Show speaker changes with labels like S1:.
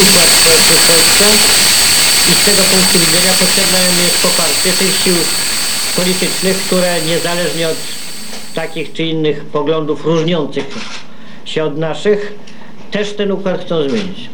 S1: układ społeczny i z tego punktu widzenia potrzebne jest poparcie tych sił politycznych, które niezależnie od takich czy innych poglądów różniących się od naszych, też ten układ chcą zmienić.